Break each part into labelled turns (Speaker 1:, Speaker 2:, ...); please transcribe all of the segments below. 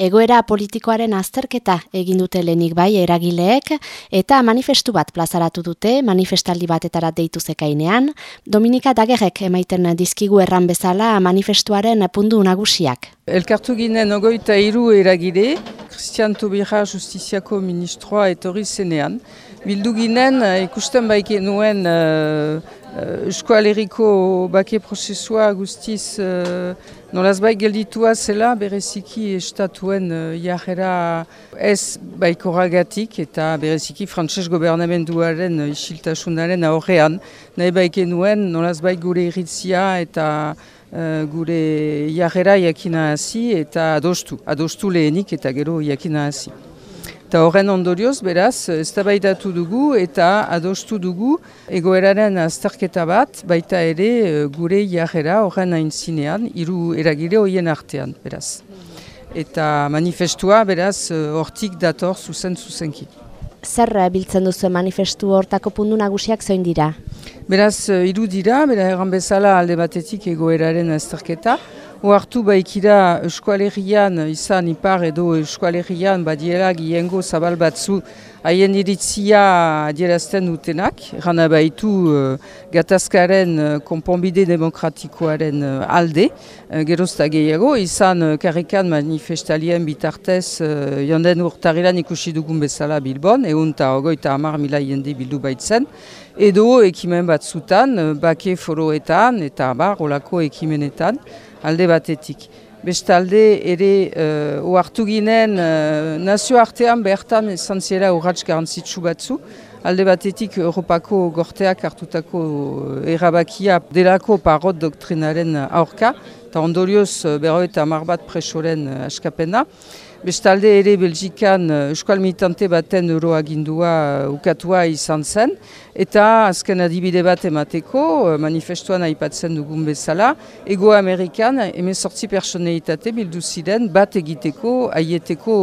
Speaker 1: Egoera politikoaren azterketa egin dute lenik bai eragileek eta manifestu bat plazaratu dute manifestaldi batetara deitu zekainean, Dominika Dagerrek emaiten dizkigu erran bezala manifestuaren pundu nagusiak.
Speaker 2: Elkartu ginen ogoita iru eragile, Christian Tobira Justiziako Ministroa etorri zenean. Bildu ginen ikusten baik nuen uh, uh, bake prozesua guztiz uh, nolaz bai gelditua zela bereziki estatuen uh, jarrera ez baikoragatik eta bereziki frantses gobernamenduaren uh, isiltasunaren aurrean nahi baik nuen nolaz bai gure iritzia eta Uh, gure jarrera jakina hasi eta adostu, adostu lehenik eta gero jakina hasi. Eta horren ondorioz, beraz, eztabaidatu dugu eta adostu dugu egoeraren azterketa bat, baita ere eh, gure jarrera horren hain zinean, iru eragire hoien artean, beraz. Eta manifestua, beraz, eh, hortik dator zuzen zuzenki.
Speaker 1: Zer biltzen duzu manifestu hortako pundu nagusiak zoin dira?
Speaker 2: Beraz, eh, iru dira, beraz, erran bezala alde batetik egoeraren azterketa, Oartu baikira eskualerian izan ipar edo eskualerian badiela giengo zabal batzu haien iritzia adierazten dutenak. Gana baitu uh, gatazkaren uh, konponbide demokratikoaren uh, alde. Uh, gerozta gehiago, izan uh, karrikan manifestalien bitartez uh, jonden urtarilan ikusi dugun bezala Bilbon, egun eta ogoita amar mila jende bildu baitzen. Edo ekimen batzutan, uh, bake foroetan eta bar, olako ekimenetan alde batetik. Bestalde ere uh, oartu ginen uh, nazio artean bertan esan zela urratz garantzitsu batzu. Alde batetik Europako gorteak hartutako uh, erabakia delako parot doktrinaren aurka. Eta ondorioz berro eta marbat presoren askapena. Bestalde ere Belgikan uh, Euskal Militante baten euroagindua uh, ukatua izan zen. Eta azken adibide bat emateko, uh, manifestuan aipatzen dugun bezala, Ego Amerikan emezortzi personeitate bildu ziren bat egiteko, aieteko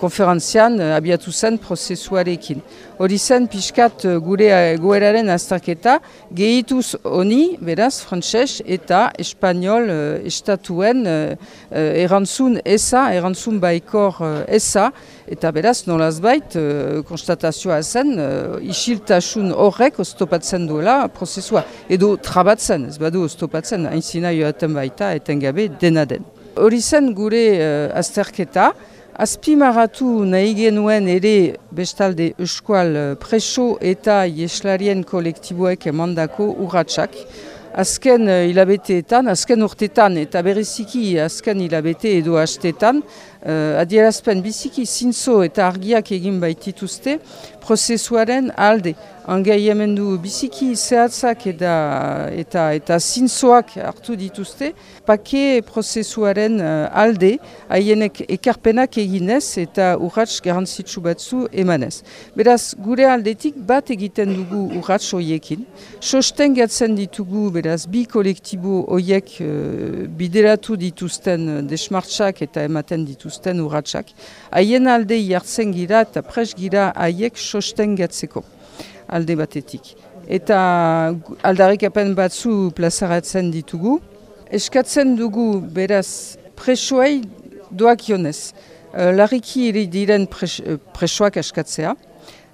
Speaker 2: konferentzian uh, abiatu zen prozesuarekin. Hori zen pixkat uh, gure uh, goeraren azterketa, gehituz honi, beraz, frantses eta espanol estatuen erantzun eza, erantzun baikor eza, eta beraz, nolaz bait, konstatazioa zen, isiltasun horrek oztopatzen duela prozesua. Edo trabatzen, ez badu oztopatzen, hainzina joaten baita, etengabe dena den. Hori zen gure azterketa, Azpimaratu nahi genuen ere bestalde eskual eh, preso eta jeslarien kolektiboek emandako urratsak. Azken uh, hilabeteetan, azken urtetan eta bereziki azken hilabete edo hastetan, uh, adierazpen biziki zintzo eta argiak egin baitituzte prozesuaren alde. Angaiamendu biziki zehatzak eta eta eta zintzoak hartu dituzte, pake prozesuaren uh, alde haienek ekarpenak eginez eta urratz garantzitsu batzu emanez. Beraz, gure aldetik bat egiten dugu urratz hoiekin, sosten gatzen ditugu, beraz, bi kolektibo hoiek uh, bideratu dituzten desmartxak eta ematen dituzten urratxak, haien alde jartzen gira eta pres gira haiek sosten gatzeko alde batetik. Eta aldarrikapen batzu plazaratzen ditugu. Eskatzen dugu beraz presoei doak jonez. Uh, larriki diren pres, uh, presoak eskatzea.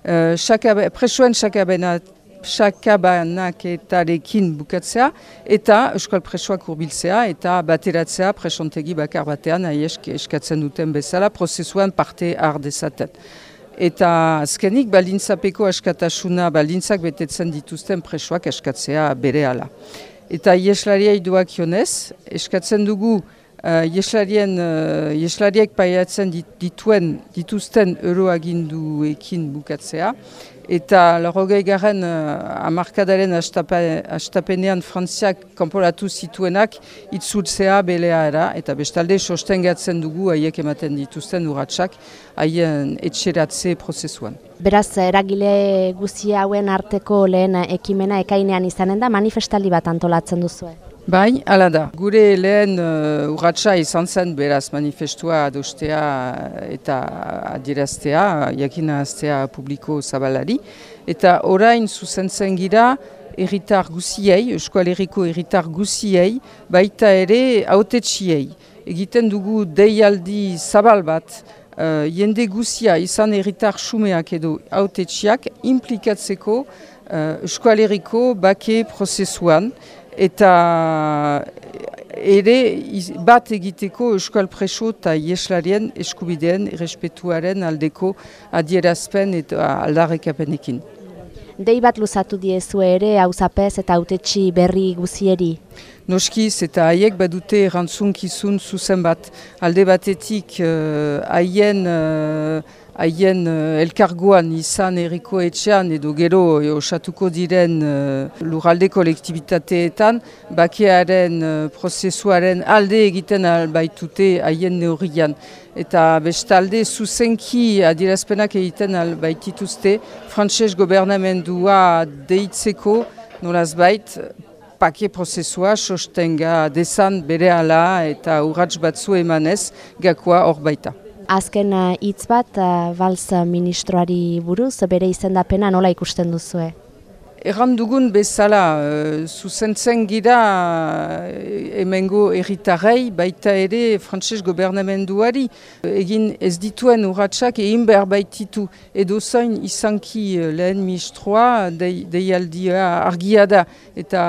Speaker 2: Uh, shakabe, presoen sakabenat sakabanak eta lekin bukatzea, eta euskal presoak urbiltzea, eta bateratzea presontegi bakar batean, aiesk eskatzen duten bezala, prozesuan parte har dezaten. Eta azkenik baldintzapeko askatasuna baldintzak betetzen dituzten presoak eskatzea bere ala. Eta ieslariai duak jonez, eskatzen dugu uh, ieslarien, uh, paiatzen dituen dituzten euroaginduekin bukatzea, Eta lorogei garen uh, amarkadaren astapenean frantziak kanporatu zituenak itzultzea belea era, eta bestalde sostengatzen dugu haiek ematen dituzten urratsak haien etxeratze prozesuan.
Speaker 1: Beraz, eragile guzia hauen arteko lehen ekimena ekainean izanen da, manifestaldi bat antolatzen duzue?
Speaker 2: Bai, ala da. Gure lehen uh, urratxa izan zen beraz manifestua adostea eta adieraztea, jakina aztea publiko zabalari. Eta orain zuzentzen gira erritar guziei, eskualeriko erritar guziei, baita ere autetxiei. egiten dugu deialdi zabal bat, uh, jende guzia izan erritar sumeak edo autetxiak implikatzeko uh, eskualeriko bake prozesuan eta ere bat egiteko euskal preso eta ieslarien eskubideen errespetuaren aldeko adierazpen eta aldarrekapenekin.
Speaker 1: Dei bat luzatu diezu ere hauzapez eta autetxi berri guzieri?
Speaker 2: Noskiz eta haiek badute erantzunkizun zuzen bat alde batetik eh, haien uh, haien uh, elkargoan izan eriko etxean edo gero osatuko diren uh, lurralde kolektibitateetan bakearen uh, prozesuaren alde egiten albaitute haien neurrian. Eta bestalde zuzenki adirazpenak egiten albaitituzte frantses gobernamendua deitzeko nolaz bait pake prozesua sostenga desan bere ala eta urratz batzu emanez gakoa hor baita.
Speaker 1: Azken eh, hitz bat, uh, ministroari buruz, bere izendapena nola ikusten duzue?
Speaker 2: Erran dugun bezala, zuzentzen gira uh, emengo erritarrei, baita ere frantses gobernamenduari, egin ez dituen urratsak egin behar baititu. Edo zain izanki lehen ministroa, deialdia argia da, eta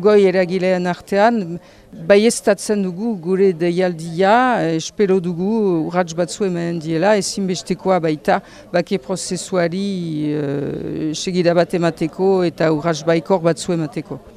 Speaker 2: goi eragilean artean, Bai ez dugu gure deialdia, espero dugu urratz batzu hemen diela, ezinbestekoa baita bake prozesuari uh, segida bat emateko eta urratz baikor batzu emateko.